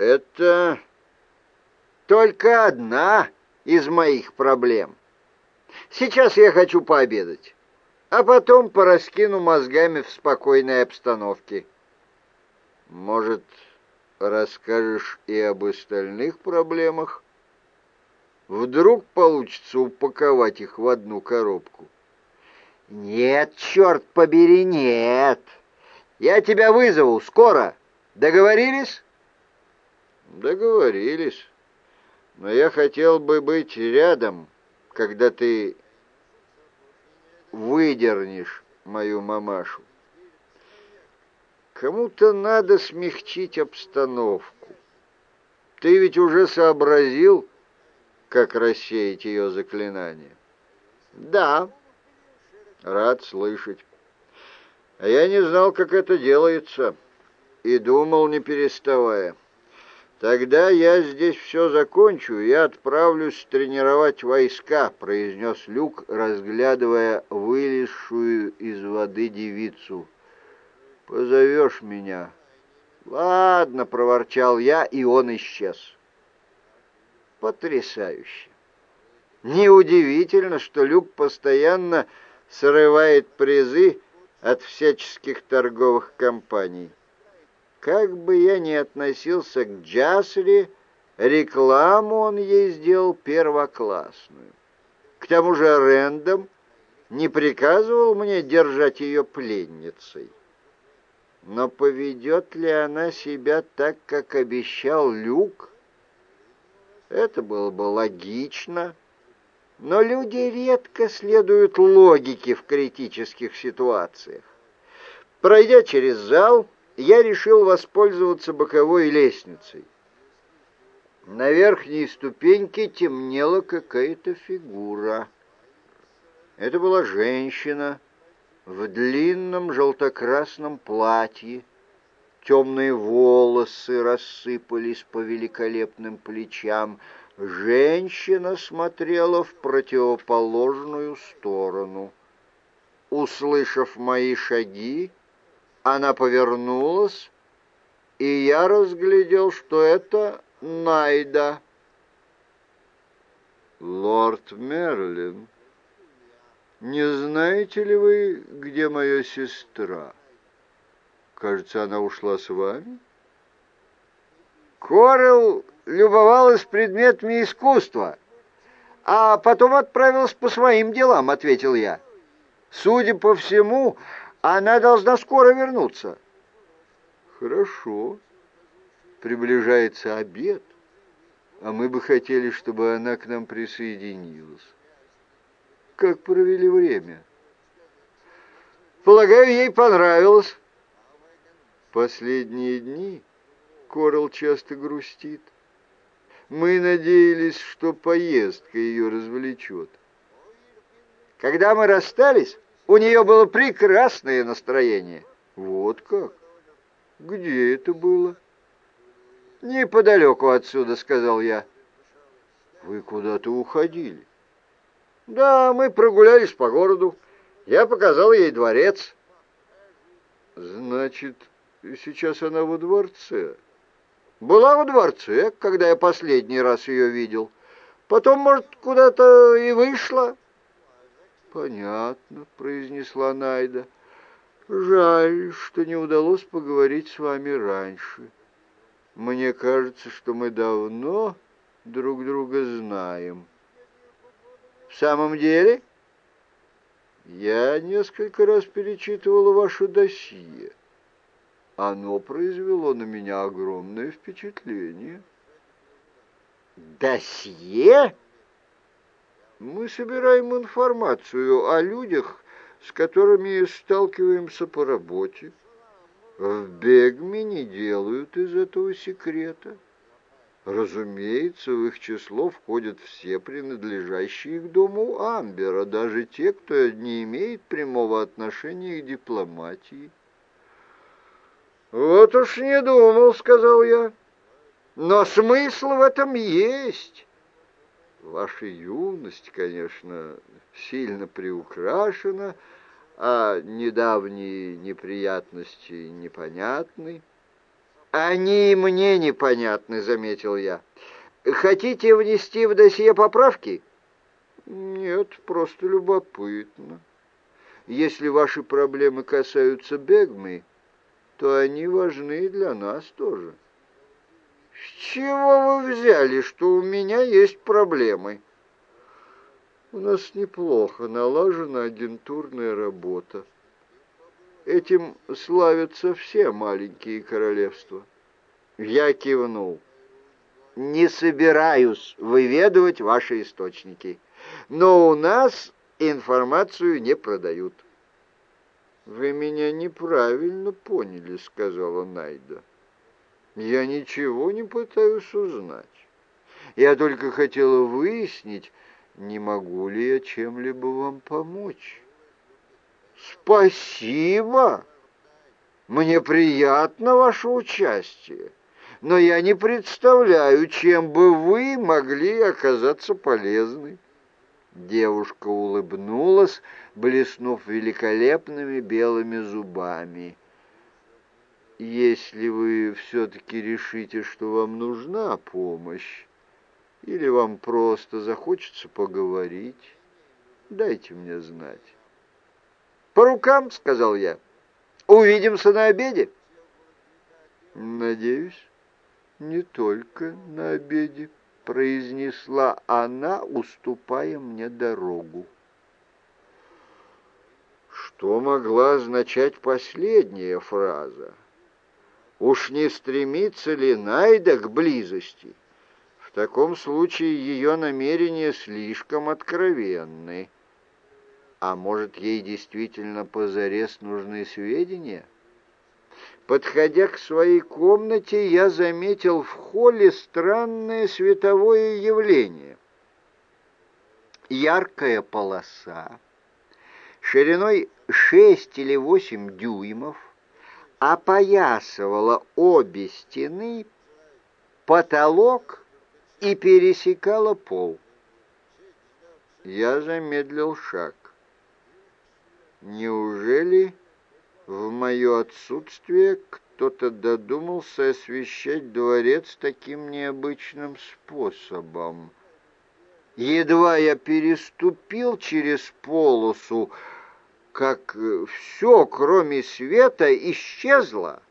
Это только одна из моих проблем. Сейчас я хочу пообедать, а потом пораскину мозгами в спокойной обстановке. Может, расскажешь и об остальных проблемах? Вдруг получится упаковать их в одну коробку. Нет, черт побери, нет. Я тебя вызову скоро. Договорились? Договорились. Но я хотел бы быть рядом, когда ты выдернешь мою мамашу. Кому-то надо смягчить обстановку. Ты ведь уже сообразил, как рассеять ее заклинание? Да. Рад слышать. А я не знал, как это делается, и думал, не переставая. «Тогда я здесь все закончу и отправлюсь тренировать войска», — произнес Люк, разглядывая вылезшую из воды девицу. «Позовешь меня?» «Ладно», — проворчал я, и он исчез. Потрясающе! Неудивительно, что Люк постоянно срывает призы от всяческих торговых компаний. Как бы я ни относился к Джасли, рекламу он ей сделал первоклассную. К тому же Рэндом не приказывал мне держать ее пленницей. Но поведет ли она себя так, как обещал Люк? Это было бы логично. Но люди редко следуют логике в критических ситуациях. Пройдя через зал, я решил воспользоваться боковой лестницей. На верхней ступеньке темнела какая-то фигура. Это была женщина в длинном желтокрасном платье. Темные волосы рассыпались по великолепным плечам. Женщина смотрела в противоположную сторону. Услышав мои шаги, она повернулась, и я разглядел, что это Найда. «Лорд Мерлин, не знаете ли вы, где моя сестра? Кажется, она ушла с вами?» Корел любовалась предметами искусства, а потом отправилась по своим делам, — ответил я. Судя по всему, она должна скоро вернуться. Хорошо. Приближается обед, а мы бы хотели, чтобы она к нам присоединилась. Как провели время? Полагаю, ей понравилось. Последние дни Корал часто грустит. Мы надеялись, что поездка ее развлечет. Когда мы расстались, у нее было прекрасное настроение. Вот как? Где это было? Неподалеку отсюда, сказал я. Вы куда-то уходили? Да, мы прогулялись по городу. Я показал ей дворец. Значит, сейчас она во дворце? Была во дворце, когда я последний раз ее видел. Потом, может, куда-то и вышла. «Понятно», — произнесла Найда. «Жаль, что не удалось поговорить с вами раньше. Мне кажется, что мы давно друг друга знаем». «В самом деле?» «Я несколько раз перечитывала ваше досье. Оно произвело на меня огромное впечатление». «Досье?» Мы собираем информацию о людях, с которыми сталкиваемся по работе. В Бегме не делают из этого секрета. Разумеется, в их число входят все принадлежащие к дому Амбера, даже те, кто не имеет прямого отношения к дипломатии. «Вот уж не думал», — сказал я. «Но смысл в этом есть». Ваша юность, конечно, сильно приукрашена, а недавние неприятности непонятны. «Они мне непонятны», — заметил я. «Хотите внести в досье поправки?» «Нет, просто любопытно. Если ваши проблемы касаются Бегмы, то они важны для нас тоже». «С чего вы взяли, что у меня есть проблемы?» «У нас неплохо налажена агентурная работа. Этим славятся все маленькие королевства». Я кивнул. «Не собираюсь выведывать ваши источники, но у нас информацию не продают». «Вы меня неправильно поняли», — сказала Найда. Я ничего не пытаюсь узнать. Я только хотела выяснить, не могу ли я чем-либо вам помочь. Спасибо! Мне приятно ваше участие, но я не представляю, чем бы вы могли оказаться полезны. Девушка улыбнулась, блеснув великолепными белыми зубами. Если вы все-таки решите, что вам нужна помощь, или вам просто захочется поговорить, дайте мне знать. «По рукам», — сказал я. «Увидимся на обеде». «Надеюсь, не только на обеде», — произнесла она, уступая мне дорогу. Что могла означать последняя фраза? Уж не стремится ли Найда к близости? В таком случае ее намерения слишком откровенны. А может, ей действительно позарез нужны сведения? Подходя к своей комнате, я заметил в холле странное световое явление. Яркая полоса, шириной шесть или восемь дюймов, опоясывала обе стены, потолок и пересекала пол. Я замедлил шаг. Неужели в мое отсутствие кто-то додумался освещать дворец таким необычным способом? Едва я переступил через полосу, как э, все, кроме света, исчезло,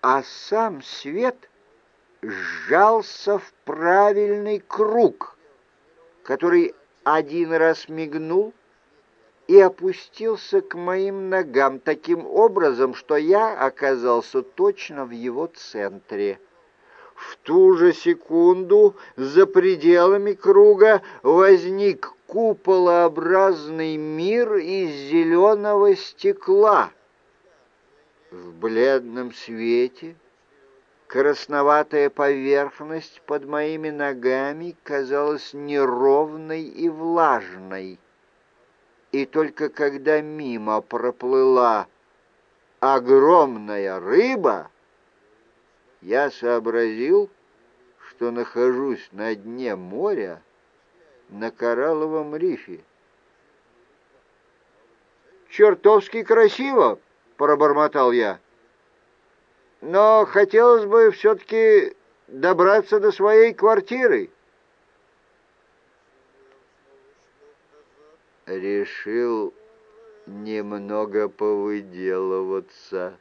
а сам свет сжался в правильный круг, который один раз мигнул и опустился к моим ногам таким образом, что я оказался точно в его центре. В ту же секунду за пределами круга возник куполообразный мир из зеленого стекла. В бледном свете красноватая поверхность под моими ногами казалась неровной и влажной. И только когда мимо проплыла огромная рыба, я сообразил, что нахожусь на дне моря, на коралловом рифе. «Чертовски красиво!» — пробормотал я. «Но хотелось бы все-таки добраться до своей квартиры». Решил немного повыделываться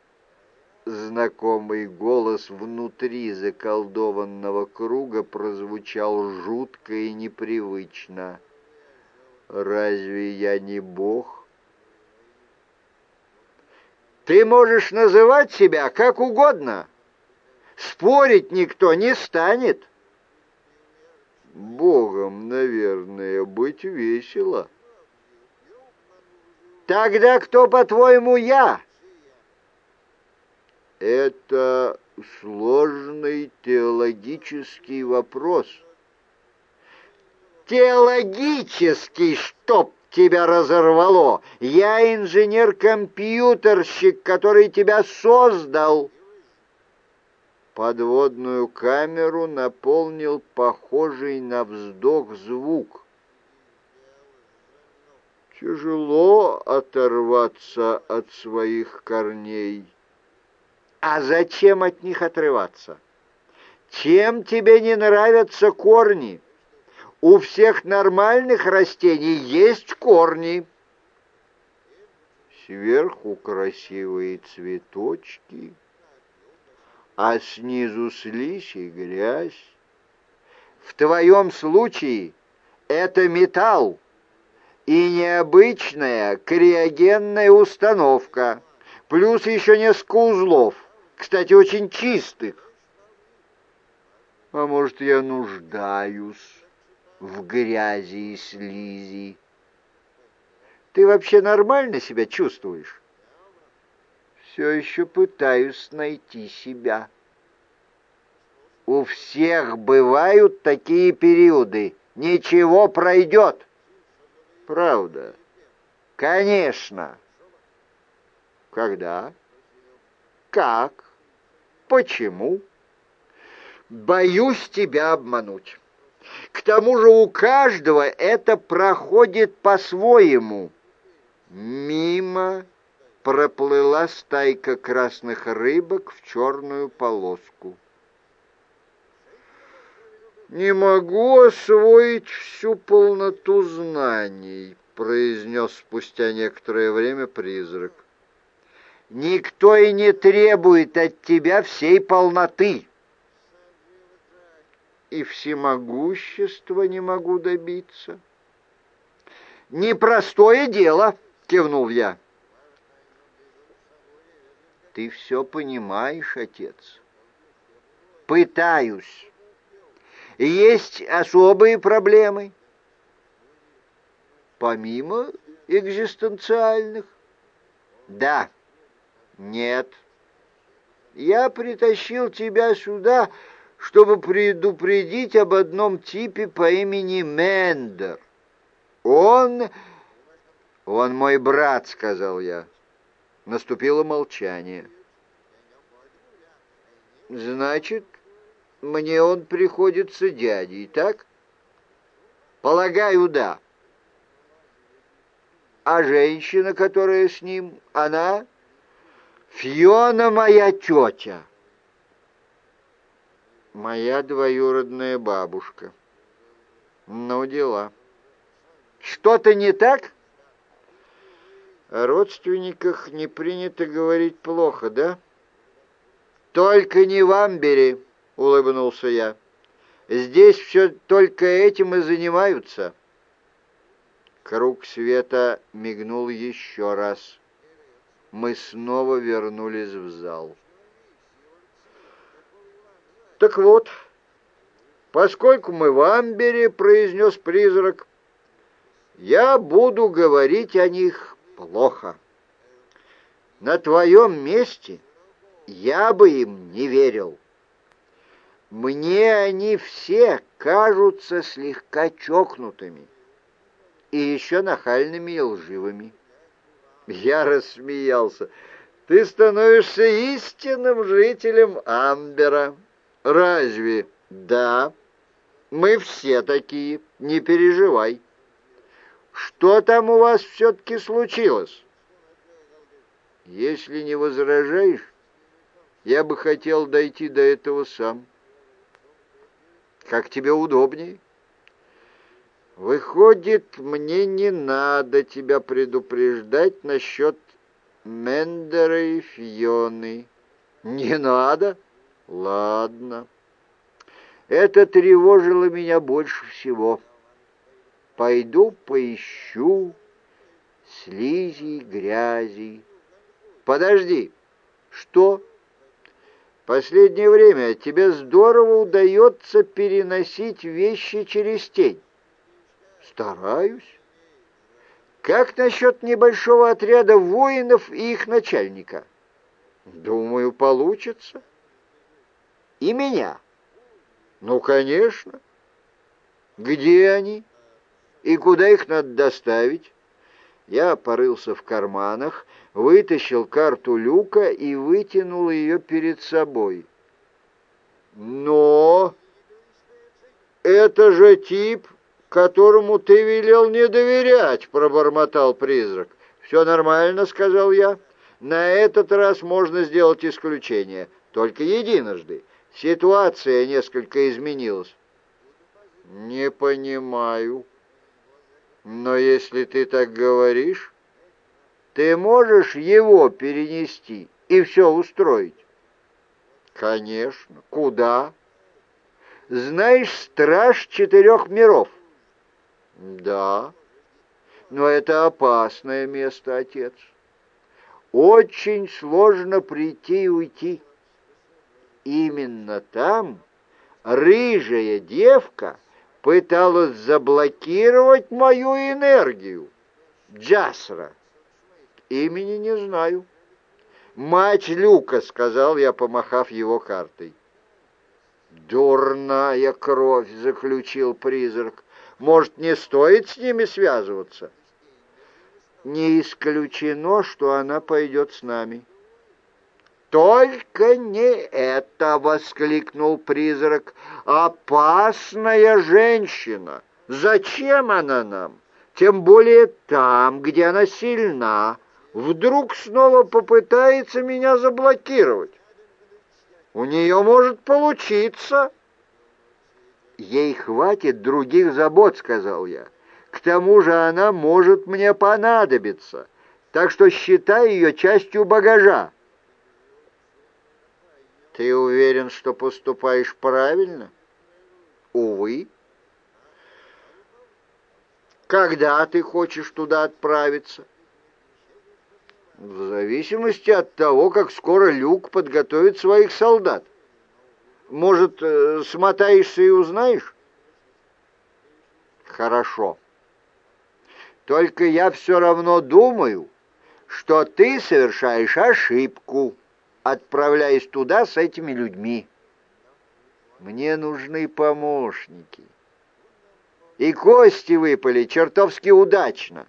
знакомый голос внутри заколдованного круга прозвучал жутко и непривычно. «Разве я не бог?» «Ты можешь называть себя как угодно. Спорить никто не станет». «Богом, наверное, быть весело». «Тогда кто, по-твоему, я?» Это сложный теологический вопрос. Теологический, чтоб тебя разорвало! Я инженер-компьютерщик, который тебя создал. Подводную камеру наполнил похожий на вздох звук. Тяжело оторваться от своих корней. А зачем от них отрываться? Чем тебе не нравятся корни? У всех нормальных растений есть корни. Сверху красивые цветочки, а снизу слизь и грязь. В твоем случае это металл и необычная криогенная установка, плюс еще несколько узлов, кстати, очень чистых. А может, я нуждаюсь в грязи и слизи? Ты вообще нормально себя чувствуешь? Все еще пытаюсь найти себя. У всех бывают такие периоды. Ничего пройдет. Правда? Конечно. Когда? Как? Почему? Боюсь тебя обмануть. К тому же у каждого это проходит по-своему. Мимо проплыла стайка красных рыбок в черную полоску. «Не могу освоить всю полноту знаний», — произнес спустя некоторое время призрак. «Никто и не требует от тебя всей полноты» и всемогущества не могу добиться. «Непростое дело!» — кивнул я. «Ты все понимаешь, отец?» «Пытаюсь. Есть особые проблемы?» «Помимо экзистенциальных?» «Да». «Нет». «Я притащил тебя сюда...» чтобы предупредить об одном типе по имени Мендер. Он... «Он мой брат», — сказал я. Наступило молчание. «Значит, мне он приходится дядей, так?» «Полагаю, да». «А женщина, которая с ним, она?» «Фиона моя тетя» моя двоюродная бабушка. Ну, дела. Что-то не так? О родственниках не принято говорить плохо, да? Только не в Амбере, улыбнулся я. Здесь все только этим и занимаются. Круг света мигнул еще раз. Мы снова вернулись в зал. «Так вот, поскольку мы в Амбере, — произнес призрак, — я буду говорить о них плохо. На твоем месте я бы им не верил. Мне они все кажутся слегка чокнутыми и еще нахальными и лживыми». Я рассмеялся. «Ты становишься истинным жителем Амбера». «Разве?» «Да. Мы все такие, не переживай. Что там у вас все-таки случилось?» «Если не возражаешь, я бы хотел дойти до этого сам. Как тебе удобнее?» «Выходит, мне не надо тебя предупреждать насчет Мендера и Фионы». «Не надо?» Ладно. Это тревожило меня больше всего. Пойду поищу слизи, грязи. Подожди. Что? Последнее время тебе здорово удается переносить вещи через тень. Стараюсь. Как насчет небольшого отряда воинов и их начальника? Думаю, получится и меня. Ну, конечно. Где они? И куда их надо доставить? Я порылся в карманах, вытащил карту люка и вытянул ее перед собой. Но это же тип, которому ты велел не доверять, пробормотал призрак. Все нормально, сказал я. На этот раз можно сделать исключение, только единожды. Ситуация несколько изменилась. Не понимаю. Но если ты так говоришь, ты можешь его перенести и все устроить? Конечно. Куда? Знаешь, страж четырех миров? Да. Но это опасное место, отец. Очень сложно прийти и уйти. Именно там рыжая девка пыталась заблокировать мою энергию. Джасра. Имени не знаю. «Мать Люка», — сказал я, помахав его картой. «Дурная кровь», — заключил призрак. «Может, не стоит с ними связываться?» «Не исключено, что она пойдет с нами». «Только не это!» — воскликнул призрак. «Опасная женщина! Зачем она нам? Тем более там, где она сильна» вдруг снова попытается меня заблокировать. У нее может получиться. Ей хватит других забот, сказал я. К тому же она может мне понадобиться, так что считай ее частью багажа. Ты уверен, что поступаешь правильно? Увы. Когда ты хочешь туда отправиться? В зависимости от того, как скоро Люк подготовит своих солдат. Может, э, смотаешься и узнаешь? Хорошо. Только я все равно думаю, что ты совершаешь ошибку, отправляясь туда с этими людьми. Мне нужны помощники. И кости выпали чертовски удачно.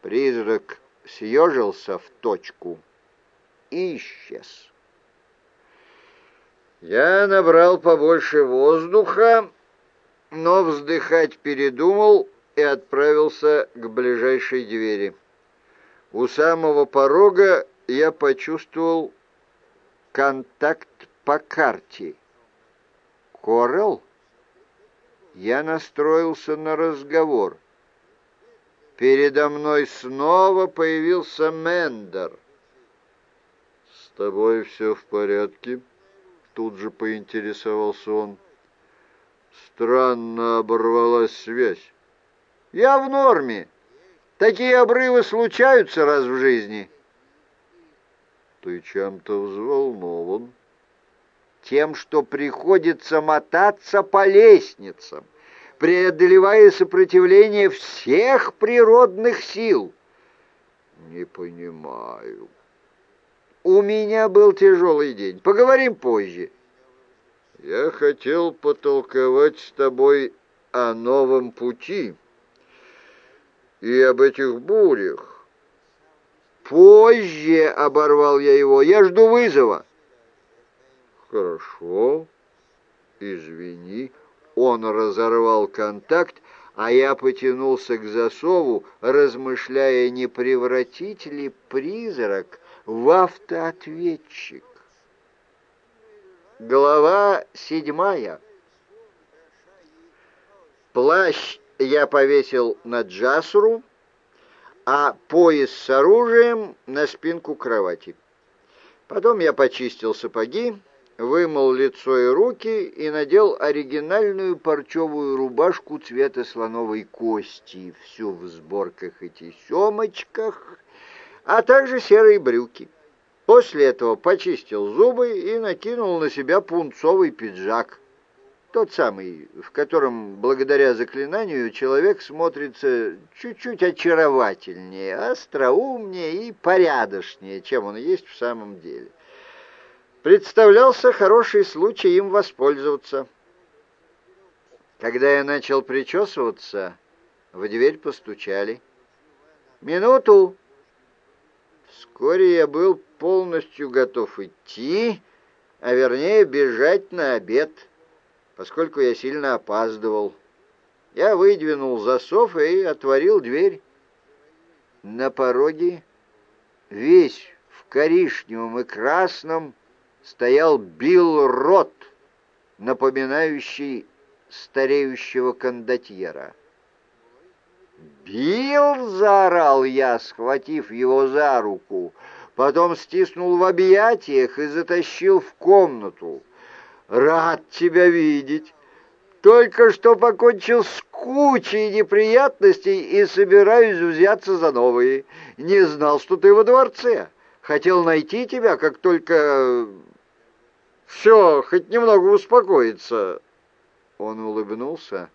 Призрак съежился в точку и исчез. Я набрал побольше воздуха, но вздыхать передумал и отправился к ближайшей двери. У самого порога я почувствовал контакт по карте. Корел? Я настроился на разговор — Передо мной снова появился Мендер. «С тобой все в порядке?» Тут же поинтересовался он. Странно оборвалась связь. «Я в норме. Такие обрывы случаются раз в жизни». «Ты чем-то взволнован?» «Тем, что приходится мотаться по лестницам» преодолевая сопротивление всех природных сил. Не понимаю. У меня был тяжелый день. Поговорим позже. Я хотел потолковать с тобой о новом пути и об этих бурях. Позже, — оборвал я его, — я жду вызова. Хорошо, извини. Он разорвал контакт, а я потянулся к засову, размышляя, не превратить ли призрак в автоответчик. Глава седьмая. Плащ я повесил на джасру, а пояс с оружием на спинку кровати. Потом я почистил сапоги, вымыл лицо и руки и надел оригинальную парчевую рубашку цвета слоновой кости, всю в сборках и тесемочках, а также серые брюки. После этого почистил зубы и накинул на себя пунцовый пиджак, тот самый, в котором, благодаря заклинанию, человек смотрится чуть-чуть очаровательнее, остроумнее и порядочнее, чем он есть в самом деле представлялся хороший случай им воспользоваться. Когда я начал причесываться, в дверь постучали. «Минуту!» Вскоре я был полностью готов идти, а вернее бежать на обед, поскольку я сильно опаздывал. Я выдвинул засов и отворил дверь. На пороге весь в коричневом и красном, стоял Билл Рот, напоминающий стареющего кондотьера. «Билл!» — заорал я, схватив его за руку, потом стиснул в объятиях и затащил в комнату. «Рад тебя видеть! Только что покончил с кучей неприятностей и собираюсь взяться за новые. Не знал, что ты во дворце. Хотел найти тебя, как только... Все, хоть немного успокоится». Он улыбнулся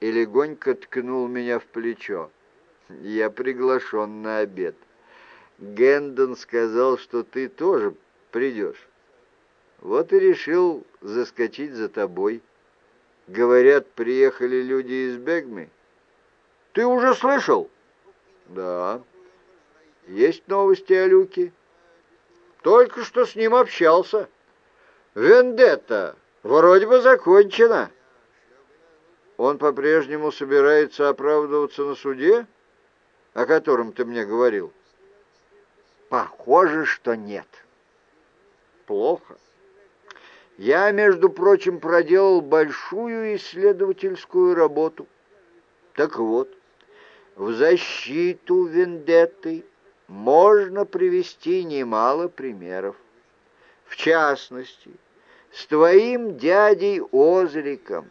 и легонько ткнул меня в плечо. «Я приглашен на обед. Гэндон сказал, что ты тоже придешь. Вот и решил заскочить за тобой». Говорят, приехали люди из Бегми. Ты уже слышал? Да. Есть новости о Люке? Только что с ним общался. Вендетта вроде бы закончена. Он по-прежнему собирается оправдываться на суде, о котором ты мне говорил? Похоже, что нет. Плохо. Я, между прочим, проделал большую исследовательскую работу. Так вот, в защиту вендетты можно привести немало примеров. В частности, с твоим дядей Озриком,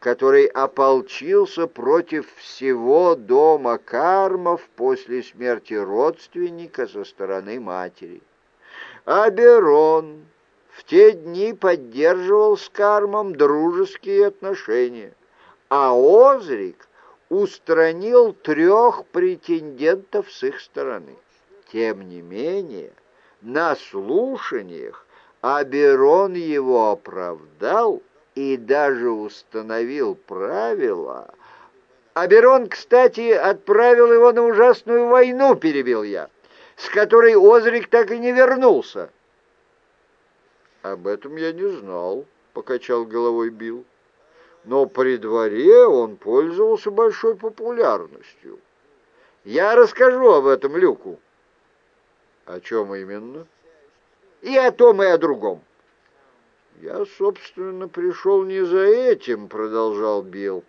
который ополчился против всего дома Кармов после смерти родственника со стороны матери. Аберон в те дни поддерживал с Кармом дружеские отношения, а Озрик устранил трех претендентов с их стороны. Тем не менее, на слушаниях Аберон его оправдал и даже установил правила. Аберон, кстати, отправил его на ужасную войну, перебил я, с которой Озрик так и не вернулся. «Об этом я не знал», — покачал головой Билл. «Но при дворе он пользовался большой популярностью. Я расскажу об этом Люку». «О чем именно?» «И о том, и о другом». «Я, собственно, пришел не за этим», — продолжал Билл.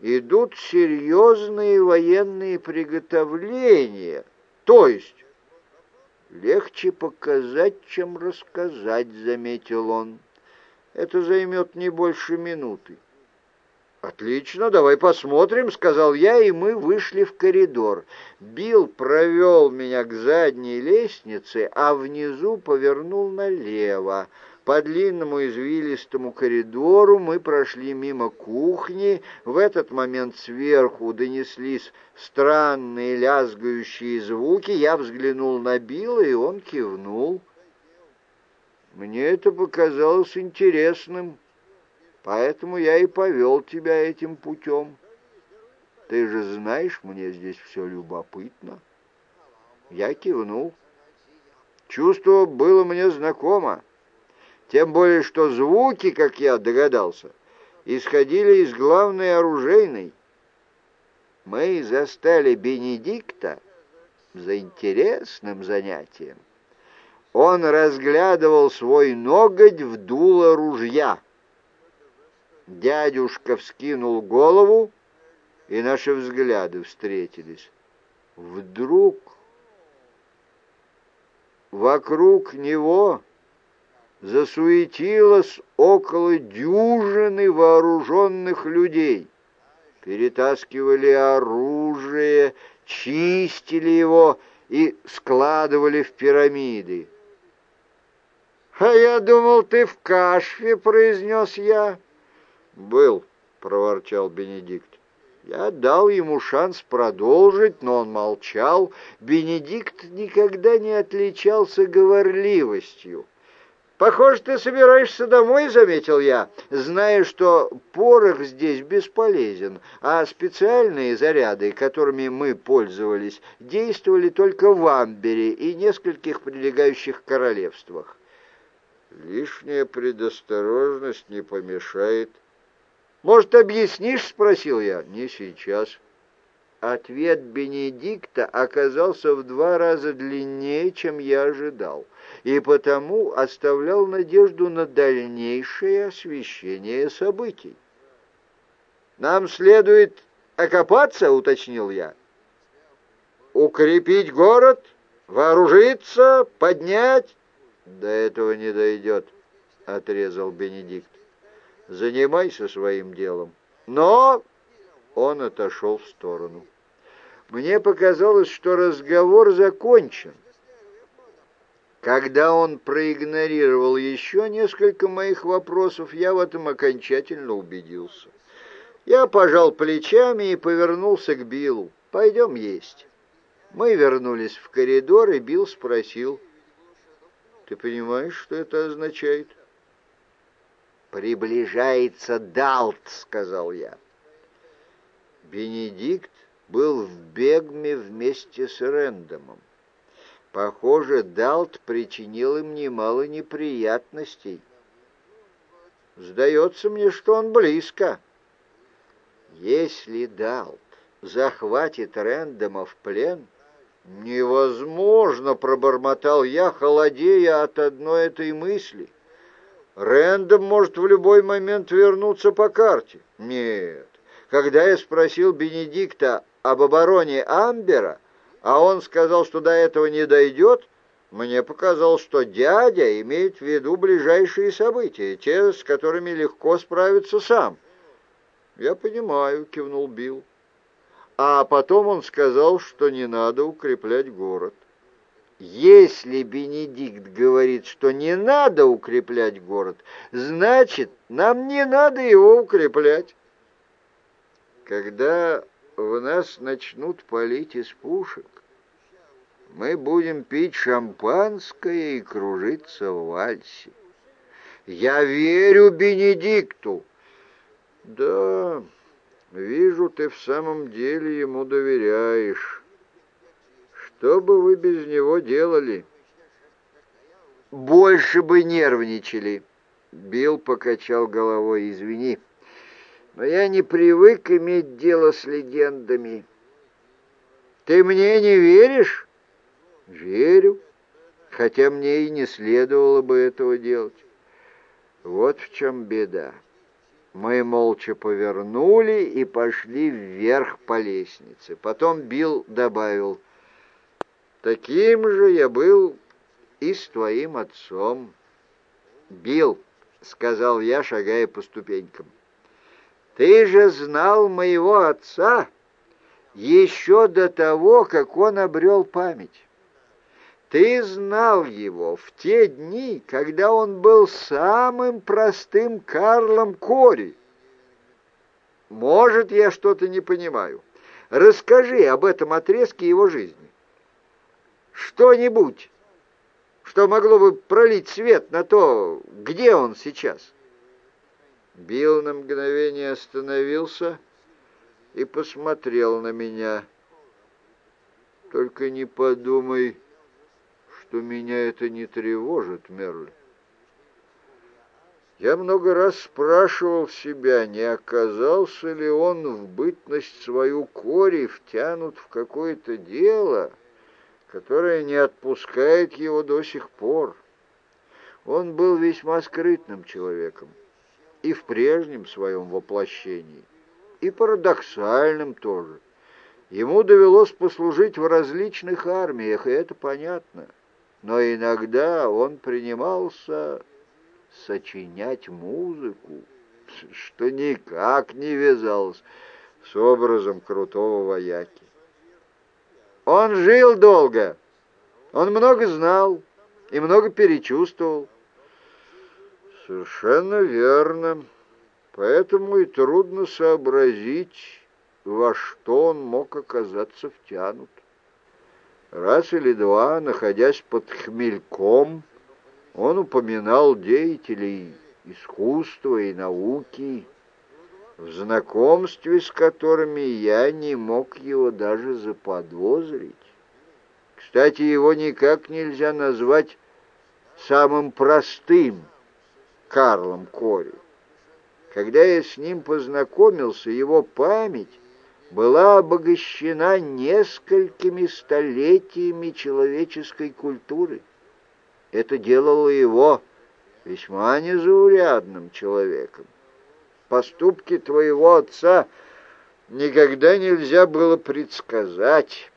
«Идут серьезные военные приготовления, то есть «Легче показать, чем рассказать», — заметил он. «Это займет не больше минуты». «Отлично, давай посмотрим», — сказал я, и мы вышли в коридор. Билл провел меня к задней лестнице, а внизу повернул налево. По длинному извилистому коридору мы прошли мимо кухни. В этот момент сверху донеслись странные лязгающие звуки. Я взглянул на Билла, и он кивнул. Мне это показалось интересным, поэтому я и повел тебя этим путем. Ты же знаешь, мне здесь все любопытно. Я кивнул. Чувство было мне знакомо. Тем более, что звуки, как я догадался, исходили из главной оружейной. Мы застали Бенедикта за интересным занятием. Он разглядывал свой ноготь в дуло ружья. Дядюшка вскинул голову, и наши взгляды встретились. Вдруг вокруг него засуетилось около дюжины вооруженных людей. Перетаскивали оружие, чистили его и складывали в пирамиды. «А я думал, ты в кашфе», — произнес я. «Был», — проворчал Бенедикт. Я дал ему шанс продолжить, но он молчал. Бенедикт никогда не отличался говорливостью. «Похоже, ты собираешься домой», — заметил я, зная, что порох здесь бесполезен, а специальные заряды, которыми мы пользовались, действовали только в Амбере и нескольких прилегающих королевствах. «Лишняя предосторожность не помешает». «Может, объяснишь?» — спросил я. «Не сейчас. Ответ Бенедикта оказался в два раза длиннее, чем я ожидал, и потому оставлял надежду на дальнейшее освещение событий. «Нам следует окопаться», — уточнил я. «Укрепить город, вооружиться, поднять?» «До этого не дойдет», — отрезал Бенедикт. «Занимайся своим делом». Но он отошел в сторону. Мне показалось, что разговор закончен. Когда он проигнорировал еще несколько моих вопросов, я в этом окончательно убедился. Я пожал плечами и повернулся к Биллу. «Пойдем есть». Мы вернулись в коридор, и Билл спросил, «Ты понимаешь, что это означает?» «Приближается Далт», — сказал я. Бенедикт был в Бегме вместе с Рэндомом. Похоже, Далт причинил им немало неприятностей. Сдается мне, что он близко. Если Далт захватит Рэндома в плен, невозможно, пробормотал я, холодея от одной этой мысли. Рэндом может в любой момент вернуться по карте. Нет, когда я спросил Бенедикта об обороне Амбера, а он сказал, что до этого не дойдет, мне показалось, что дядя имеет в виду ближайшие события, те, с которыми легко справиться сам. «Я понимаю», — кивнул Билл. А потом он сказал, что не надо укреплять город. Если Бенедикт говорит, что не надо укреплять город, значит, нам не надо его укреплять. Когда в нас начнут палить из пушек, мы будем пить шампанское и кружиться в вальсе. Я верю Бенедикту. Да, вижу, ты в самом деле ему доверяешь. Что бы вы без него делали? Больше бы нервничали. Билл покачал головой. Извини но я не привык иметь дело с легендами. Ты мне не веришь? Верю, хотя мне и не следовало бы этого делать. Вот в чем беда. Мы молча повернули и пошли вверх по лестнице. Потом Билл добавил, «Таким же я был и с твоим отцом». «Билл», — сказал я, шагая по ступенькам, — ты же знал моего отца еще до того, как он обрел память. Ты знал его в те дни, когда он был самым простым Карлом Кори. Может, я что-то не понимаю. Расскажи об этом отрезке его жизни. Что-нибудь, что могло бы пролить свет на то, где он сейчас. Билл на мгновение остановился и посмотрел на меня. «Только не подумай, что меня это не тревожит, Мерль. Я много раз спрашивал себя, не оказался ли он в бытность свою кори втянут в какое-то дело, которое не отпускает его до сих пор. Он был весьма скрытным человеком и в прежнем своем воплощении, и парадоксальным тоже. Ему довелось послужить в различных армиях, и это понятно. Но иногда он принимался сочинять музыку, что никак не вязалось с образом крутого вояки. Он жил долго, он много знал и много перечувствовал. Совершенно верно. Поэтому и трудно сообразить, во что он мог оказаться втянут. Раз или два, находясь под хмельком, он упоминал деятелей искусства и науки, в знакомстве с которыми я не мог его даже заподозрить. Кстати, его никак нельзя назвать самым простым Карлом Кори. Когда я с ним познакомился, его память была обогащена несколькими столетиями человеческой культуры. Это делало его весьма незаурядным человеком. Поступки твоего отца никогда нельзя было предсказать.